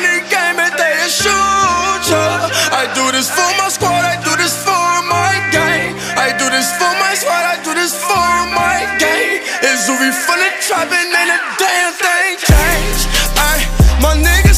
money game and they a shooter. I do this for my squad, I do this for my gang. I do this for my squad, I do this for my gang. It's Zuri from the trapping and ain't a damn thing changed. I, my nigga.